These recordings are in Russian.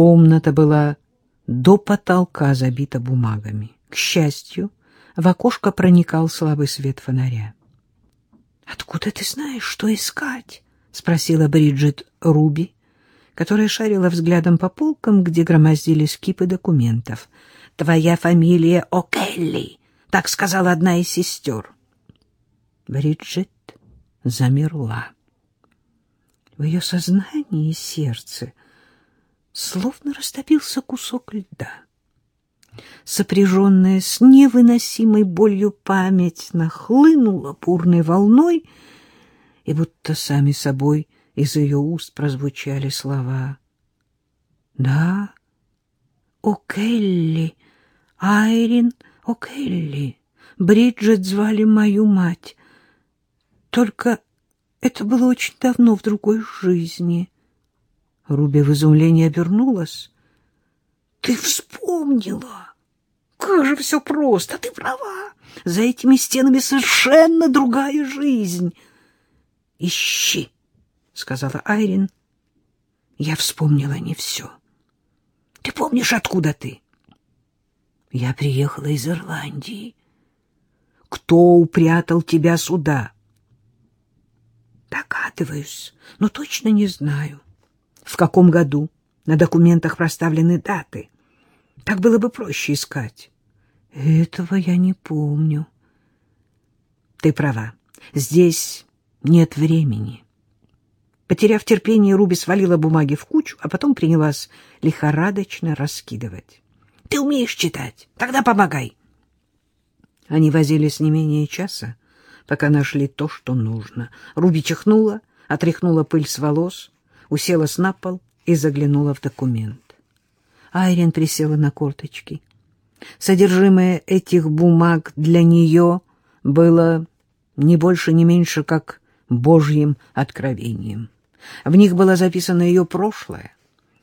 Комната была до потолка забита бумагами. К счастью, в окошко проникал слабый свет фонаря. — Откуда ты знаешь, что искать? — спросила Бриджит Руби, которая шарила взглядом по полкам, где громоздились кипы документов. — Твоя фамилия О'Келли, — так сказала одна из сестер. Бриджит замерла. В ее сознании и сердце словно растопился кусок льда. Сопряженная с невыносимой болью память нахлынула бурной волной, и будто сами собой из ее уст прозвучали слова. «Да, о Келли, Айрин о Келли, Бриджит звали мою мать. Только это было очень давно, в другой жизни». Руби в изумлении обернулась. — Ты вспомнила? Как же все просто, ты права. За этими стенами совершенно другая жизнь. — Ищи, — сказала Айрин. Я вспомнила не все. Ты помнишь, откуда ты? Я приехала из Ирландии. Кто упрятал тебя сюда? Догадываюсь, но точно не знаю. — в каком году. На документах проставлены даты. Так было бы проще искать. Этого я не помню. Ты права. Здесь нет времени. Потеряв терпение, Руби свалила бумаги в кучу, а потом принялась лихорадочно раскидывать. — Ты умеешь читать? Тогда помогай. Они возились не менее часа, пока нашли то, что нужно. Руби чихнула, отряхнула пыль с волос, уселась на пол и заглянула в документ. Айрин присела на корточки. Содержимое этих бумаг для нее было не больше, не меньше, как Божьим откровением. В них было записано ее прошлое,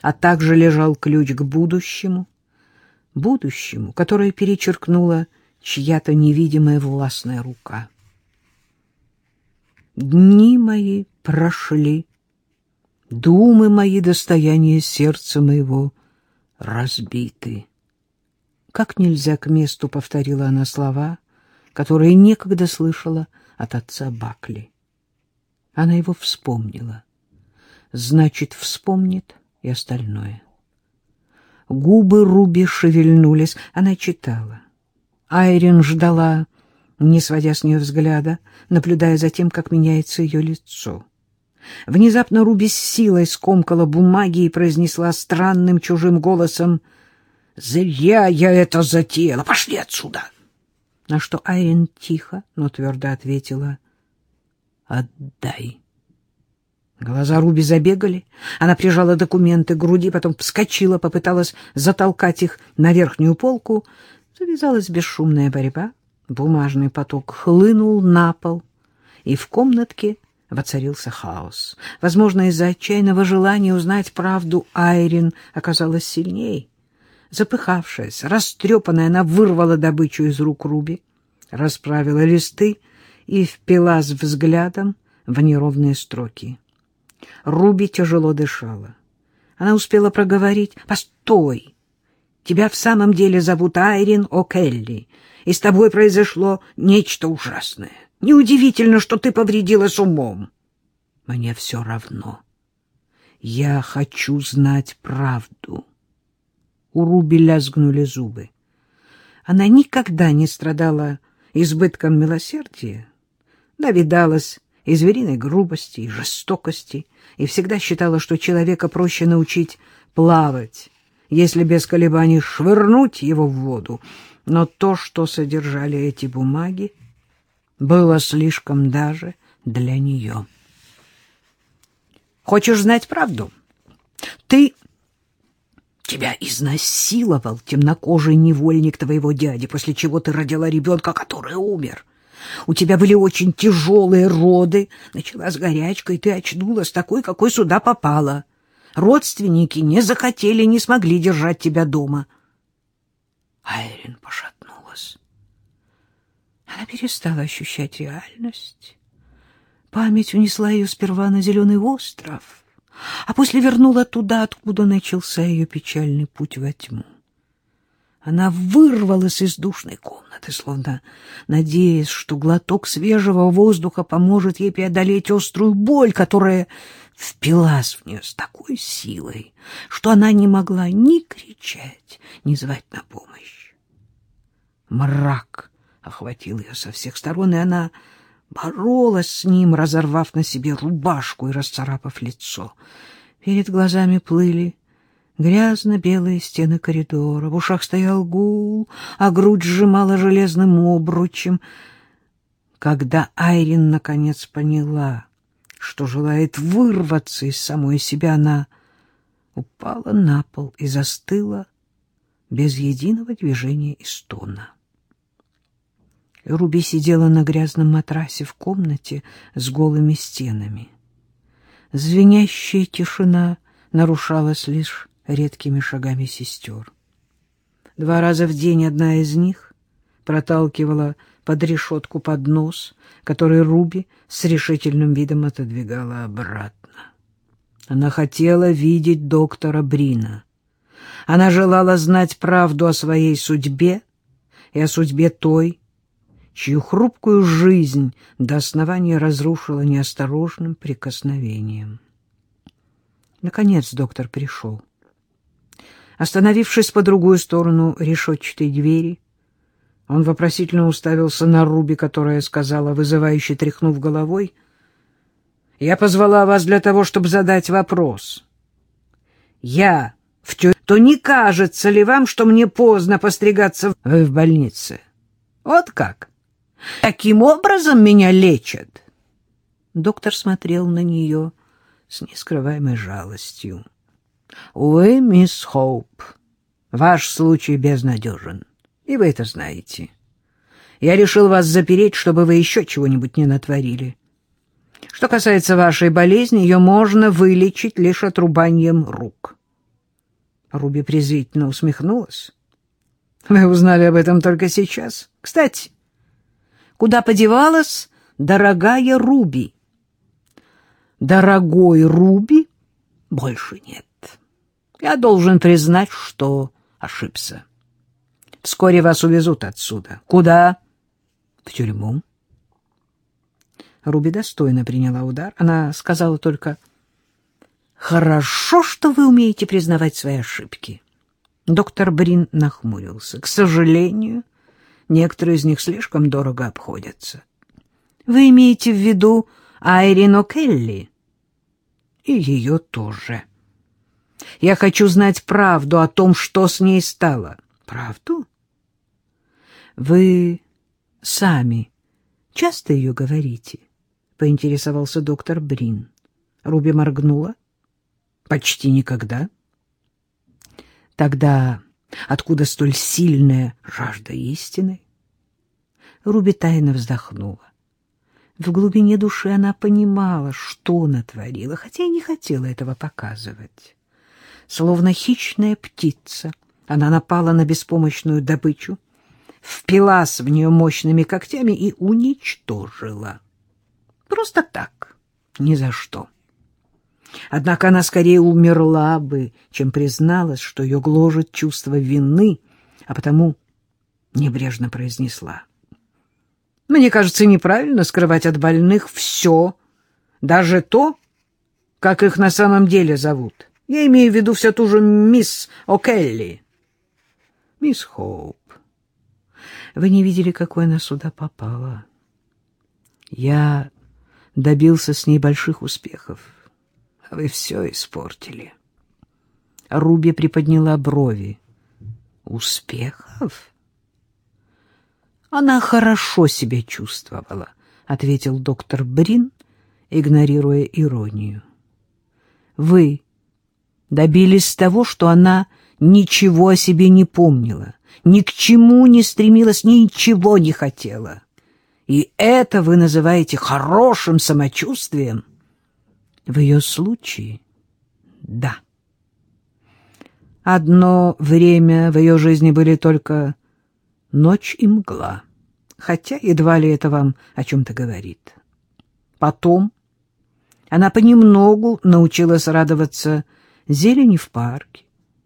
а также лежал ключ к будущему, будущему, которое перечеркнула чья-то невидимая властная рука. Дни мои прошли, Думы мои, достояние сердца моего, разбиты. Как нельзя к месту повторила она слова, которые некогда слышала от отца Бакли. Она его вспомнила. Значит, вспомнит и остальное. Губы Руби шевельнулись, она читала. Айрин ждала, не сводя с нее взгляда, наблюдая за тем, как меняется ее лицо. Внезапно Руби с силой скомкала бумаги и произнесла странным чужим голосом «Зря я это затеяла! Пошли отсюда!» На что Айрин тихо, но твердо ответила «Отдай». Глаза Руби забегали. Она прижала документы к груди, потом вскочила, попыталась затолкать их на верхнюю полку. Завязалась бесшумная борьба. Бумажный поток хлынул на пол, и в комнатке воцарился хаос. Возможно, из-за отчаянного желания узнать правду Айрин оказалась сильней. Запыхавшаяся, растрепанная, она вырвала добычу из рук Руби, расправила листы и впилась взглядом в неровные строки. Руби тяжело дышала. Она успела проговорить «Постой! Тебя в самом деле зовут Айрин О'Келли, и с тобой произошло нечто ужасное. Неудивительно, что ты повредилась умом. Мне все равно. Я хочу знать правду. У Руби лязгнули зубы. Она никогда не страдала избытком милосердия, навидалась и звериной грубости, и жестокости, и всегда считала, что человека проще научить плавать, если без колебаний швырнуть его в воду. Но то, что содержали эти бумаги, было слишком даже для нее. Хочешь знать правду? Ты... Тебя изнасиловал темнокожий невольник твоего дяди, после чего ты родила ребенка, который умер. У тебя были очень тяжелые роды, началась горячка, и ты очнулась такой, какой сюда попала. Родственники не захотели, не смогли держать тебя дома. Айрин пошатнулась. Она перестала ощущать реальность. Память унесла ее сперва на зеленый остров, а после вернула туда, откуда начался ее печальный путь во тьму. Она вырвалась из душной комнаты, словно надеясь, что глоток свежего воздуха поможет ей преодолеть острую боль, которая впилась в нее с такой силой, что она не могла ни кричать, ни звать на помощь. Мрак охватил ее со всех сторон, и она боролась с ним, разорвав на себе рубашку и расцарапав лицо. Перед глазами плыли грязно-белые стены коридора, в ушах стоял гул, а грудь сжимала железным обручем. Когда Айрин наконец поняла, что желает вырваться из самой себя, она упала на пол и застыла без единого движения и стона. Руби сидела на грязном матрасе в комнате с голыми стенами. Звенящая тишина нарушалась лишь редкими шагами сестер. Два раза в день одна из них проталкивала под решетку поднос, который Руби с решительным видом отодвигала обратно. Она хотела видеть доктора Брина. Она желала знать правду о своей судьбе и о судьбе той, чью хрупкую жизнь до основания разрушила неосторожным прикосновением. Наконец доктор пришел. Остановившись по другую сторону решетчатой двери, он вопросительно уставился на Руби, которая сказала, вызывающе тряхнув головой, «Я позвала вас для того, чтобы задать вопрос. Я в тюрьме, то не кажется ли вам, что мне поздно постригаться в больнице? Вот как?» Таким образом меня лечат. Доктор смотрел на нее с нескрываемой жалостью. Увы, мисс Хоуп, ваш случай безнадежен, и вы это знаете. Я решил вас запереть, чтобы вы еще чего-нибудь не натворили. Что касается вашей болезни, ее можно вылечить лишь отрубанием рук. Руби презрительно усмехнулась. Вы узнали об этом только сейчас. Кстати, Куда подевалась дорогая Руби? Дорогой Руби больше нет. Я должен признать, что ошибся. Вскоре вас увезут отсюда. Куда? В тюрьму. Руби достойно приняла удар. Она сказала только, «Хорошо, что вы умеете признавать свои ошибки». Доктор Брин нахмурился. «К сожалению, Некоторые из них слишком дорого обходятся. Вы имеете в виду Айрину Келли? И ее тоже. Я хочу знать правду о том, что с ней стало. Правду? Вы сами часто ее говорите? Поинтересовался доктор Брин. Руби моргнула. Почти никогда. Тогда Откуда столь сильная жажда истины? Руби тайно вздохнула. В глубине души она понимала, что натворила, хотя и не хотела этого показывать. Словно хищная птица, она напала на беспомощную добычу, впилась в нее мощными когтями и уничтожила. Просто так, ни за что. Однако она скорее умерла бы, чем призналась, что ее гложет чувство вины, а потому небрежно произнесла. Мне кажется, неправильно скрывать от больных все, даже то, как их на самом деле зовут. Я имею в виду все ту же мисс О'Келли. Мисс Хоуп, вы не видели, какой она сюда попала. Я добился с ней больших успехов. Вы все испортили. Руби приподняла брови. Успехов? Она хорошо себя чувствовала, ответил доктор Брин, игнорируя иронию. Вы добились того, что она ничего о себе не помнила, ни к чему не стремилась, ничего не хотела. И это вы называете хорошим самочувствием? В ее случае — да. Одно время в ее жизни были только ночь и мгла, хотя едва ли это вам о чем-то говорит. Потом Она понемногу научилась радоваться зелени в парке,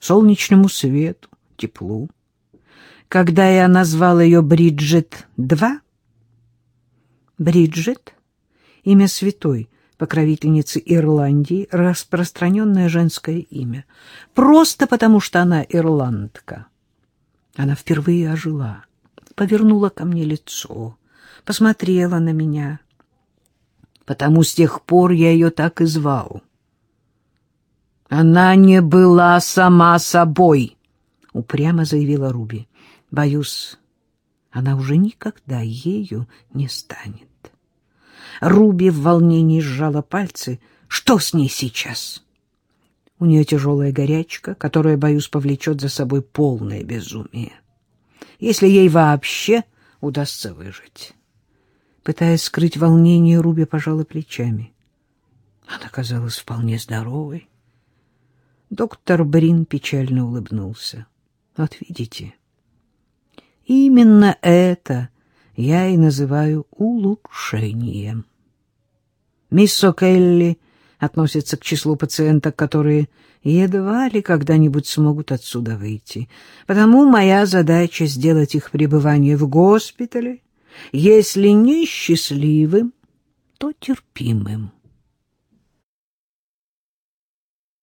солнечному свету, теплу. Когда я назвал ее Бриджит-2, Бриджит — имя святой, покровительницы Ирландии, распространенное женское имя, просто потому что она ирландка. Она впервые ожила, повернула ко мне лицо, посмотрела на меня. Потому с тех пор я ее так и звал. Она не была сама собой, упрямо заявила Руби. Боюсь, она уже никогда ею не станет. Руби в волнении сжала пальцы. Что с ней сейчас? У нее тяжелая горячка, которая, боюсь, повлечет за собой полное безумие. Если ей вообще удастся выжить. Пытаясь скрыть волнение, Руби пожала плечами. Она казалась вполне здоровой. Доктор Брин печально улыбнулся. Вот видите, именно это я и называю улучшением. Мисс О'Келли относится к числу пациенток, которые едва ли когда-нибудь смогут отсюда выйти. Потому моя задача — сделать их пребывание в госпитале, если не счастливым, то терпимым.